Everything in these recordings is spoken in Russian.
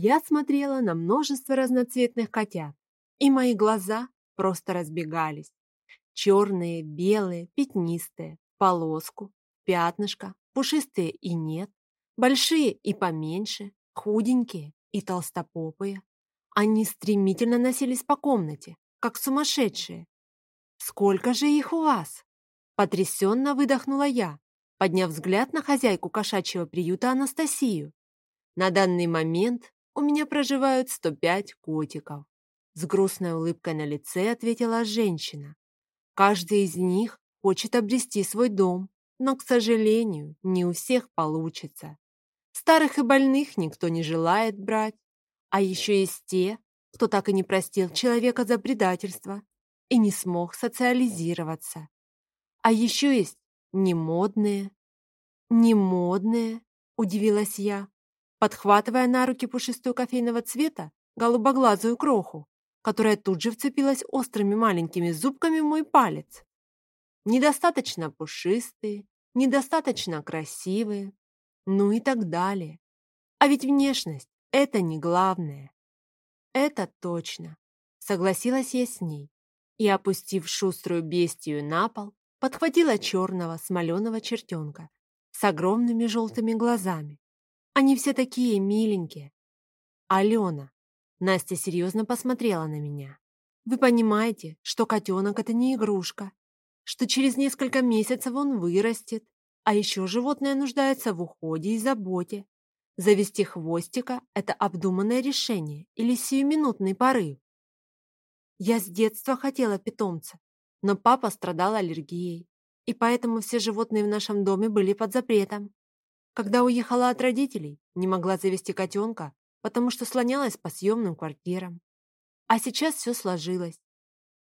Я смотрела на множество разноцветных котят, и мои глаза просто разбегались. Черные, белые, пятнистые, полоску, пятнышко, пушистые и нет, большие и поменьше, худенькие и толстопопые. Они стремительно носились по комнате, как сумасшедшие. «Сколько же их у вас?» Потрясенно выдохнула я, подняв взгляд на хозяйку кошачьего приюта Анастасию. На данный момент у меня проживают 105 котиков. С грустной улыбкой на лице ответила женщина. Каждый из них хочет обрести свой дом, но, к сожалению, не у всех получится. Старых и больных никто не желает брать, а еще есть те, кто так и не простил человека за предательство и не смог социализироваться. А еще есть немодные. Немодные, удивилась я, подхватывая на руки пушистую кофейного цвета голубоглазую кроху, которая тут же вцепилась острыми маленькими зубками в мой палец. Недостаточно пушистые, недостаточно красивые, ну и так далее. А ведь внешность — это не главное. Это точно, согласилась я с ней и, опустив шуструю бестию на пол, подхватила черного смоленого чертенка с огромными желтыми глазами. Они все такие миленькие. Алена, Настя серьезно посмотрела на меня. Вы понимаете, что котенок — это не игрушка, что через несколько месяцев он вырастет, а еще животное нуждается в уходе и заботе. Завести хвостика – это обдуманное решение или сиюминутный порыв. Я с детства хотела питомца, но папа страдал аллергией, и поэтому все животные в нашем доме были под запретом. Когда уехала от родителей, не могла завести котенка, потому что слонялась по съемным квартирам. А сейчас все сложилось.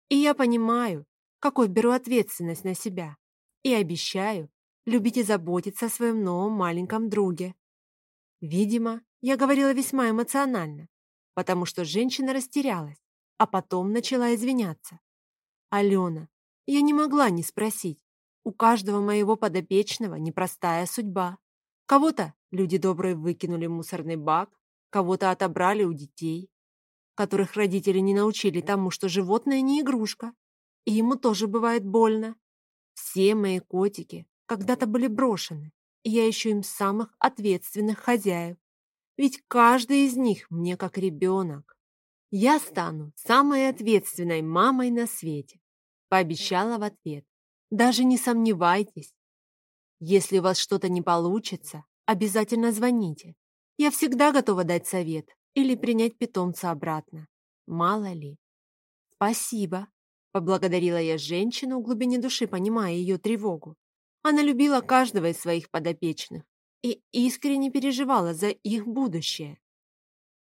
И я понимаю, какой беру ответственность на себя. И обещаю любить и заботиться о своем новом маленьком друге. Видимо, я говорила весьма эмоционально, потому что женщина растерялась, а потом начала извиняться. «Алена, я не могла не спросить. У каждого моего подопечного непростая судьба. Кого-то люди добрые выкинули в мусорный бак, кого-то отобрали у детей, которых родители не научили тому, что животное не игрушка, и ему тоже бывает больно. Все мои котики когда-то были брошены, и я ищу им самых ответственных хозяев. Ведь каждый из них мне как ребенок. Я стану самой ответственной мамой на свете, пообещала в ответ. Даже не сомневайтесь. Если у вас что-то не получится, обязательно звоните. Я всегда готова дать совет или принять питомца обратно. Мало ли. Спасибо, Поблагодарила я женщину в глубине души, понимая ее тревогу. Она любила каждого из своих подопечных и искренне переживала за их будущее.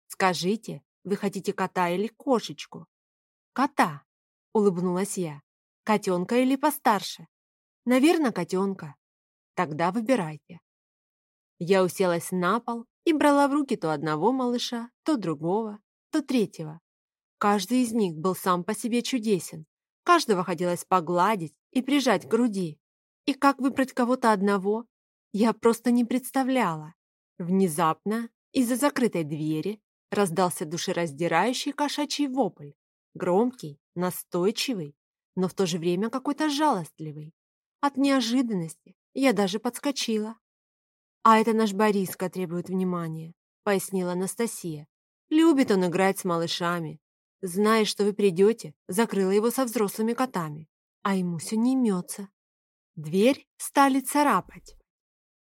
«Скажите, вы хотите кота или кошечку?» «Кота», — улыбнулась я. «Котенка или постарше?» «Наверное, котенка». «Тогда выбирайте». Я уселась на пол и брала в руки то одного малыша, то другого, то третьего. Каждый из них был сам по себе чудесен, Каждого хотелось погладить и прижать к груди. И как выбрать кого-то одного, я просто не представляла. Внезапно из-за закрытой двери раздался душераздирающий кошачий вопль. Громкий, настойчивый, но в то же время какой-то жалостливый. От неожиданности я даже подскочила. «А это наш Бориска требует внимания», — пояснила Анастасия. «Любит он играть с малышами, Зная, что вы придете, закрыла его со взрослыми котами, а ему все не имется. Дверь стали царапать.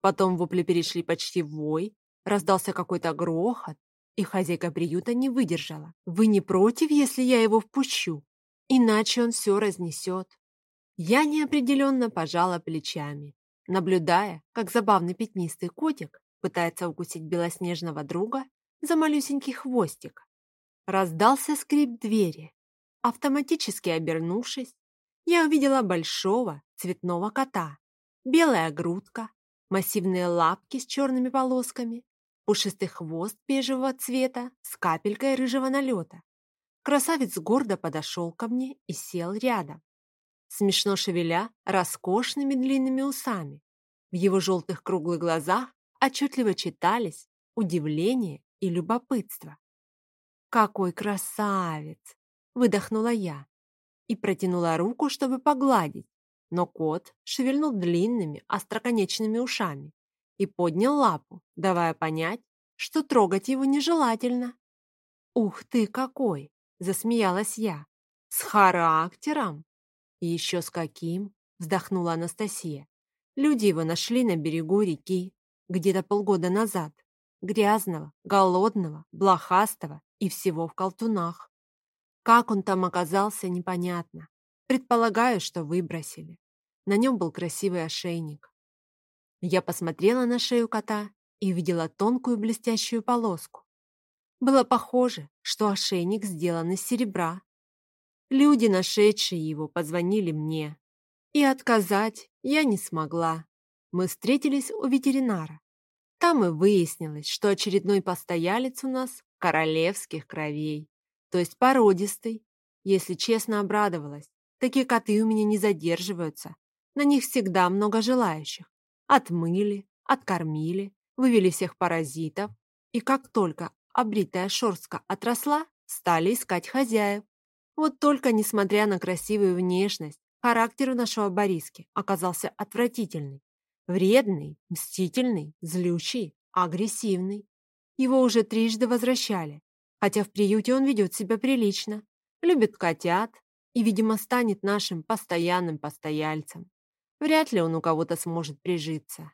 Потом вопли перешли почти в вой, раздался какой-то грохот, и хозяйка приюта не выдержала. «Вы не против, если я его впущу? Иначе он все разнесет». Я неопределенно пожала плечами, наблюдая, как забавный пятнистый котик пытается укусить белоснежного друга за малюсенький хвостик. Раздался скрип двери. Автоматически обернувшись, я увидела большого цветного кота. Белая грудка, массивные лапки с черными полосками, пушистый хвост бежевого цвета с капелькой рыжего налета. Красавец гордо подошел ко мне и сел рядом, смешно шевеля роскошными длинными усами. В его желтых круглых глазах отчетливо читались удивление и любопытство. «Какой красавец!» — выдохнула я и протянула руку, чтобы погладить, но кот шевельнул длинными остроконечными ушами и поднял лапу, давая понять, что трогать его нежелательно. «Ух ты какой!» — засмеялась я. «С характером!» «Еще с каким?» — вздохнула Анастасия. «Люди его нашли на берегу реки где-то полгода назад. Грязного, голодного, блохастого и всего в колтунах. Как он там оказался, непонятно. Предполагаю, что выбросили. На нем был красивый ошейник. Я посмотрела на шею кота и увидела тонкую блестящую полоску. Было похоже, что ошейник сделан из серебра. Люди, нашедшие его, позвонили мне. И отказать я не смогла. Мы встретились у ветеринара. Там и выяснилось, что очередной постоялец у нас королевских кровей, то есть породистый. Если честно, обрадовалась. Такие коты у меня не задерживаются. На них всегда много желающих. Отмыли, откормили, вывели всех паразитов. И как только обритая шерстка отросла, стали искать хозяев. Вот только, несмотря на красивую внешность, характер у нашего Бориски оказался отвратительный. Вредный, мстительный, злющий, агрессивный. Его уже трижды возвращали, хотя в приюте он ведет себя прилично, любит котят и, видимо, станет нашим постоянным постояльцем. Вряд ли он у кого-то сможет прижиться.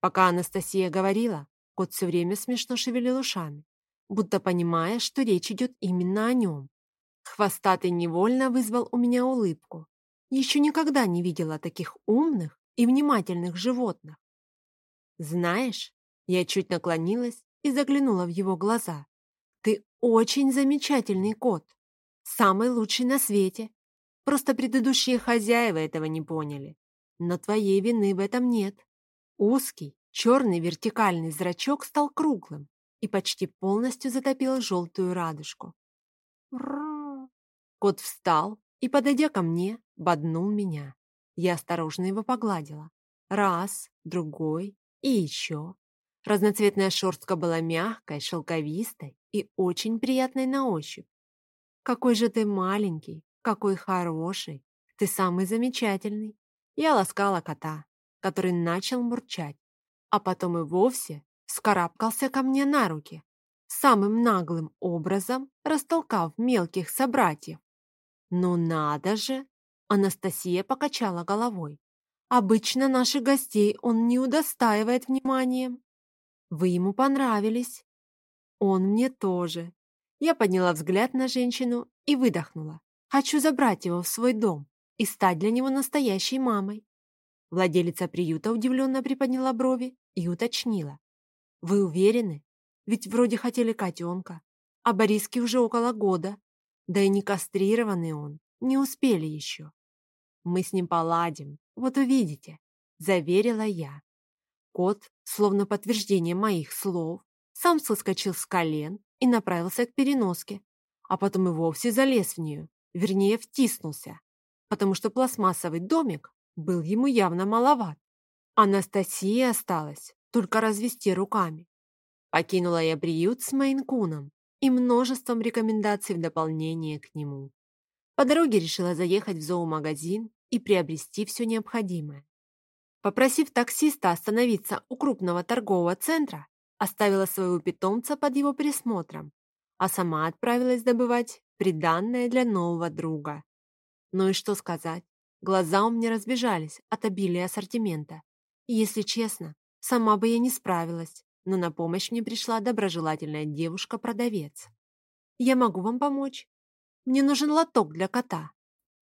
Пока Анастасия говорила, кот все время смешно шевелил ушами, будто понимая, что речь идет именно о нем. Хвостатый невольно вызвал у меня улыбку. Еще никогда не видела таких умных и внимательных животных. Знаешь, я чуть наклонилась и заглянула в его глаза. Ты очень замечательный кот. Самый лучший на свете. Просто предыдущие хозяева этого не поняли но твоей вины в этом нет. Узкий, черный вертикальный зрачок стал круглым и почти полностью затопил желтую радужку. Кот встал и, подойдя ко мне, боднул меня. Я осторожно его погладила. Раз, другой и еще. Разноцветная шерстка была мягкой, шелковистой и очень приятной на ощупь. «Какой же ты маленький, какой хороший! Ты самый замечательный!» Я ласкала кота, который начал мурчать, а потом и вовсе скарабкался ко мне на руки, самым наглым образом растолкав мелких собратьев. «Ну надо же!» — Анастасия покачала головой. «Обычно наших гостей он не удостаивает вниманием. Вы ему понравились. Он мне тоже». Я подняла взгляд на женщину и выдохнула. «Хочу забрать его в свой дом и стать для него настоящей мамой. Владелица приюта удивленно приподняла брови и уточнила. «Вы уверены? Ведь вроде хотели котенка, а Бориске уже около года. Да и не кастрированный он, не успели еще. Мы с ним поладим, вот увидите», — заверила я. Кот, словно подтверждение моих слов, сам соскочил с колен и направился к переноске, а потом и вовсе залез в нее, вернее, втиснулся потому что пластмассовый домик был ему явно маловат. Анастасия осталась только развести руками. Покинула я приют с Мейнкуном и множеством рекомендаций в дополнение к нему. По дороге решила заехать в зоомагазин и приобрести все необходимое. Попросив таксиста остановиться у крупного торгового центра, оставила своего питомца под его присмотром, а сама отправилась добывать приданное для нового друга. Ну и что сказать? Глаза у меня разбежались от обилия ассортимента. И, если честно, сама бы я не справилась, но на помощь мне пришла доброжелательная девушка-продавец. «Я могу вам помочь? Мне нужен лоток для кота».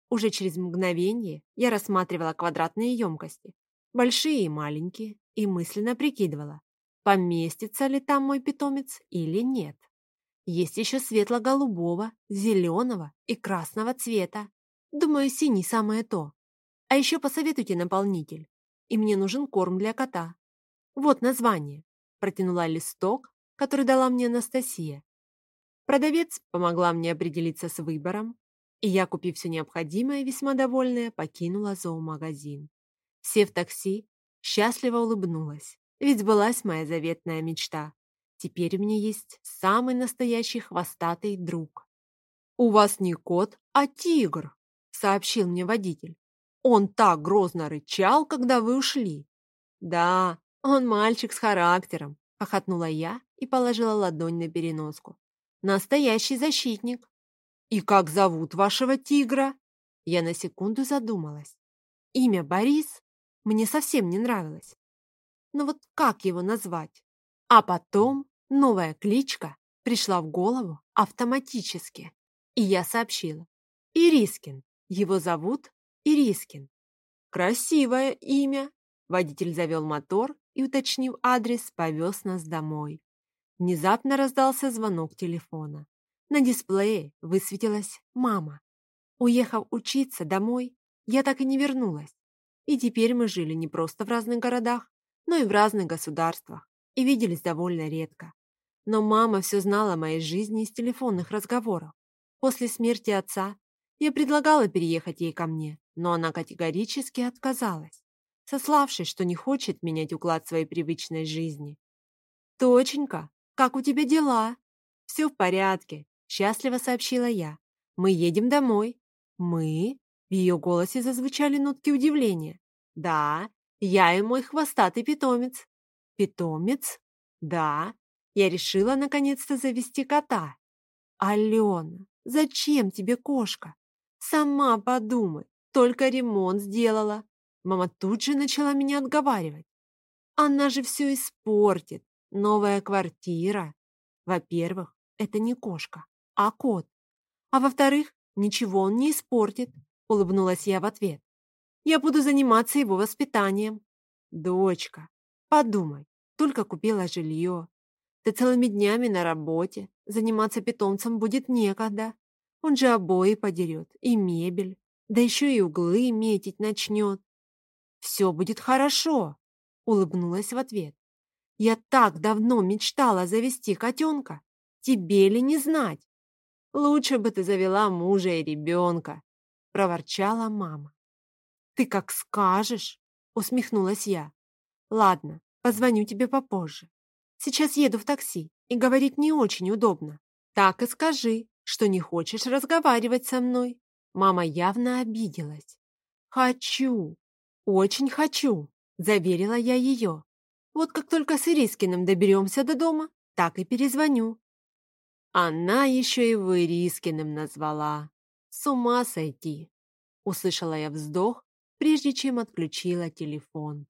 Уже через мгновение я рассматривала квадратные емкости, большие и маленькие, и мысленно прикидывала, поместится ли там мой питомец или нет. Есть еще светло-голубого, зеленого и красного цвета. Думаю, синий самое то. А еще посоветуйте наполнитель. И мне нужен корм для кота. Вот название. Протянула листок, который дала мне Анастасия. Продавец помогла мне определиться с выбором, и я, купив все необходимое, весьма довольная, покинула зоомагазин. Сев в такси, счастливо улыбнулась, ведь сбылась моя заветная мечта. Теперь у меня есть самый настоящий хвостатый друг. «У вас не кот, а тигр», — сообщил мне водитель. «Он так грозно рычал, когда вы ушли». «Да, он мальчик с характером», — хохотнула я и положила ладонь на переноску. «Настоящий защитник». «И как зовут вашего тигра?» Я на секунду задумалась. Имя Борис мне совсем не нравилось. Но вот как его назвать? А потом новая кличка пришла в голову автоматически. И я сообщила. Ирискин. Его зовут Ирискин. Красивое имя. Водитель завел мотор и, уточнив адрес, повез нас домой. Внезапно раздался звонок телефона. На дисплее высветилась мама. Уехав учиться домой, я так и не вернулась. И теперь мы жили не просто в разных городах, но и в разных государствах, и виделись довольно редко. Но мама все знала о моей жизни из телефонных разговоров. После смерти отца я предлагала переехать ей ко мне, но она категорически отказалась, сославшись, что не хочет менять уклад своей привычной жизни. «Точенька, как у тебя дела?» «Все в порядке», — счастливо сообщила я. «Мы едем домой». «Мы?» В ее голосе зазвучали нотки удивления. «Да, я и мой хвостатый питомец». «Питомец?» «Да, я решила наконец-то завести кота». «Алена, зачем тебе кошка? Сама подумай, только ремонт сделала». Мама тут же начала меня отговаривать. «Она же все испортит. Новая квартира. Во-первых, это не кошка, а кот. А во-вторых, ничего он не испортит улыбнулась я в ответ. Я буду заниматься его воспитанием. Дочка, подумай, только купила жилье. Ты целыми днями на работе, заниматься питомцем будет некогда. Он же обои подерет, и мебель, да еще и углы метить начнет. Все будет хорошо, улыбнулась в ответ. Я так давно мечтала завести котенка. Тебе ли не знать? Лучше бы ты завела мужа и ребенка. — проворчала мама. «Ты как скажешь!» — усмехнулась я. «Ладно, позвоню тебе попозже. Сейчас еду в такси, и говорить не очень удобно. Так и скажи, что не хочешь разговаривать со мной». Мама явно обиделась. «Хочу, очень хочу», — заверила я ее. «Вот как только с Ирискиным доберемся до дома, так и перезвоню». Она еще и Ирискиным назвала. С ума сойти!» Услышала я вздох, прежде чем отключила телефон.